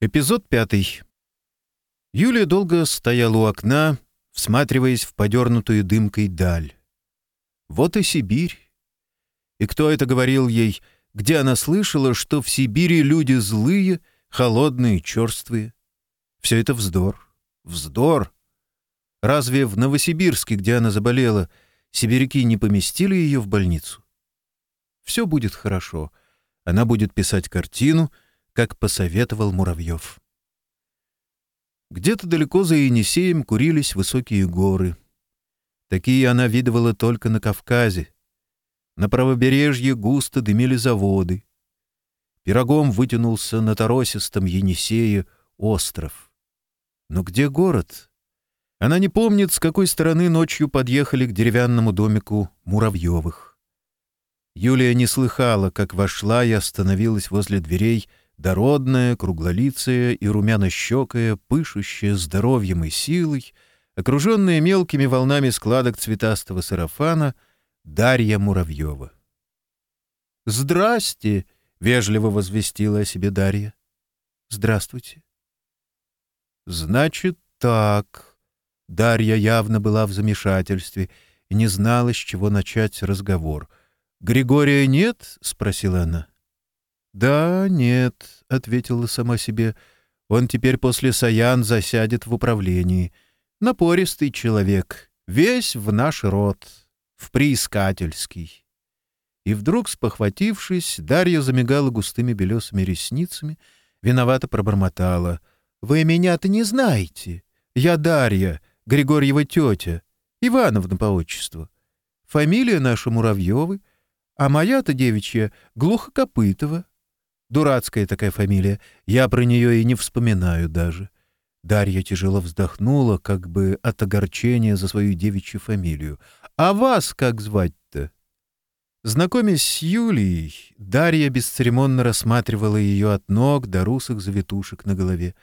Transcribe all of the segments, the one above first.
Эпизод пятый. Юлия долго стояла у окна, всматриваясь в подернутую дымкой даль. Вот и Сибирь. И кто это говорил ей, где она слышала, что в Сибири люди злые, холодные, черствые? Все это вздор. Вздор. Разве в Новосибирске, где она заболела, сибиряки не поместили ее в больницу? Все будет хорошо. Она будет писать картину — как посоветовал Муравьев. Где-то далеко за Енисеем курились высокие горы. Такие она видывала только на Кавказе. На правобережье густо дымили заводы. Пирогом вытянулся на торосистом Енисее остров. Но где город? Она не помнит, с какой стороны ночью подъехали к деревянному домику Муравьевых. Юлия не слыхала, как вошла и остановилась возле дверей Дородная, круглолицая и румяно-щекая, пышущая здоровьем и силой, окруженная мелкими волнами складок цветастого сарафана, Дарья Муравьева. «Здрасте!» — вежливо возвестила о себе Дарья. «Здравствуйте». «Значит так». Дарья явно была в замешательстве и не знала, с чего начать разговор. «Григория нет?» — спросила она. «Да нет», — ответила сама себе. «Он теперь после Саян засядет в управлении. Напористый человек, весь в наш род, в приискательский». И вдруг, спохватившись, Дарья замигала густыми белесыми ресницами, виновато пробормотала. «Вы меня-то не знаете. Я Дарья, Григорьева тетя, Ивановна по отчеству. Фамилия наша Муравьевы, а моя-то девичья Глухокопытова». Дурацкая такая фамилия. Я про нее и не вспоминаю даже». Дарья тяжело вздохнула, как бы от огорчения за свою девичью фамилию. «А вас как звать-то?» Знакомясь с Юлией, Дарья бесцеремонно рассматривала ее от ног до русых завитушек на голове.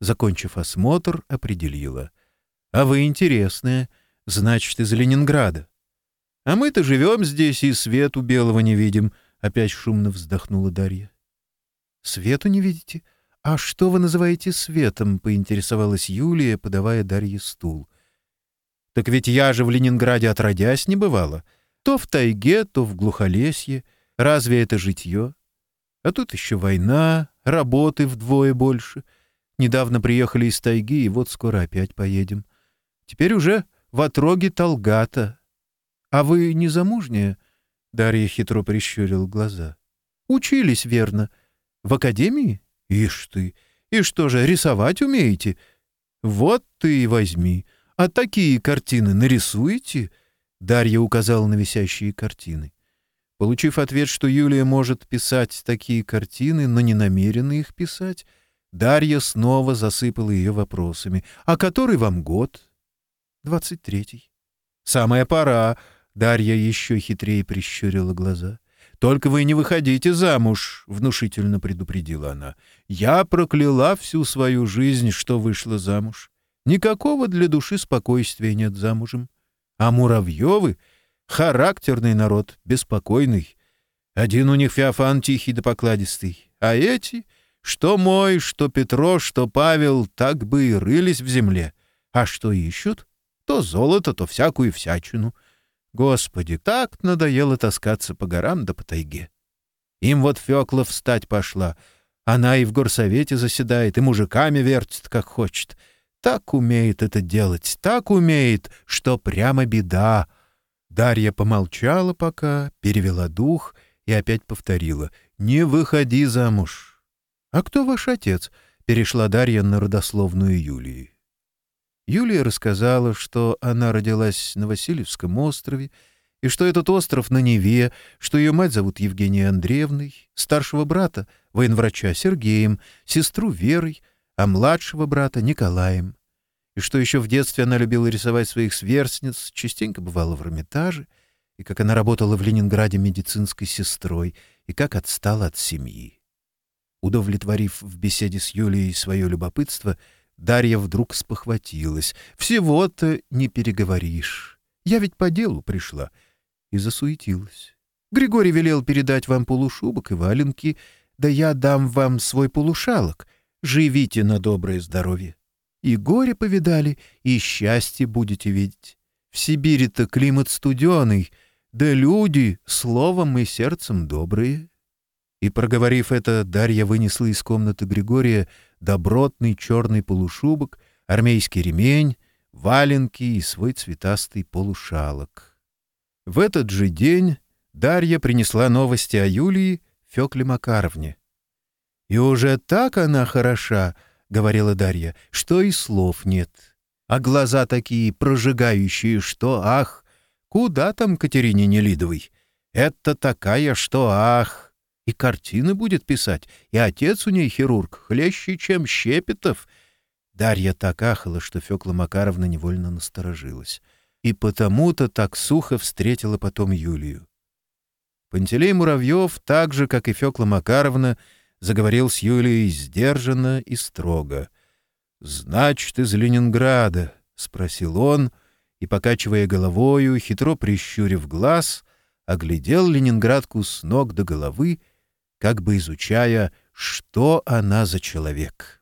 Закончив осмотр, определила. «А вы интересная, значит, из Ленинграда». «А мы-то живем здесь и свету белого не видим», — опять шумно вздохнула Дарья. «Свету не видите? А что вы называете светом?» — поинтересовалась Юлия, подавая Дарье стул. «Так ведь я же в Ленинграде отродясь не бывала. То в тайге, то в глухолесье. Разве это житье? А тут еще война, работы вдвое больше. Недавно приехали из тайги, и вот скоро опять поедем. Теперь уже в отроге Талгата. А вы не замужняя?» Дарья хитро прищурил глаза. «Учились, верно?» В академии? Ишь ты! И что же, рисовать умеете? Вот ты и возьми. А такие картины нарисуете?» Дарья указала на висящие картины. Получив ответ, что Юлия может писать такие картины, но не намерена их писать, Дарья снова засыпала ее вопросами. «А который «Только вы не выходите замуж», — внушительно предупредила она. «Я прокляла всю свою жизнь, что вышла замуж. Никакого для души спокойствия нет замужем. А муравьёвы характерный народ, беспокойный. Один у них Феофан тихий да покладистый, а эти — что мой, что Петро, что Павел, так бы и рылись в земле. А что ищут? То золото, то всякую всячину. Господи, так надоело таскаться по горам да по тайге. Им вот Фёклов встать пошла. Она и в горсовете заседает, и мужиками вертит, как хочет. Так умеет это делать, так умеет, что прямо беда. Дарья помолчала пока, перевела дух и опять повторила. «Не выходи замуж». «А кто ваш отец?» — перешла Дарья на родословную Юлии. Юлия рассказала, что она родилась на Васильевском острове, и что этот остров на Неве, что ее мать зовут Евгения Андреевной, старшего брата, военврача Сергеем, сестру Верой, а младшего брата Николаем. И что еще в детстве она любила рисовать своих сверстниц, частенько бывала в Эрмитаже, и как она работала в Ленинграде медицинской сестрой, и как отстала от семьи. Удовлетворив в беседе с Юлией свое любопытство — Дарья вдруг спохватилась. «Всего-то не переговоришь. Я ведь по делу пришла». И засуетилась. «Григорий велел передать вам полушубок и валенки. Да я дам вам свой полушалок. Живите на доброе здоровье. И горе повидали, и счастье будете видеть. В Сибири-то климат студеный, да люди словом и сердцем добрые» и, проговорив это, Дарья вынесла из комнаты Григория добротный черный полушубок, армейский ремень, валенки и свой цветастый полушалок. В этот же день Дарья принесла новости о Юлии Фёкле Макаровне. «И уже так она хороша», — говорила Дарья, — «что и слов нет. А глаза такие прожигающие, что ах! Куда там Катерине Нелидовой? Это такая, что ах!» И картины будет писать, и отец у ней хирург, хлещий, чем Щепетов. Дарья так ахала, что Фёкла Макаровна невольно насторожилась. И потому-то так сухо встретила потом Юлию. Пантелей Муравьев, так же, как и Фёкла Макаровна, заговорил с Юлией сдержанно и строго. «Значит, из Ленинграда?» — спросил он, и, покачивая головою, хитро прищурив глаз, оглядел Ленинградку с ног до головы как бы изучая, что она за человек.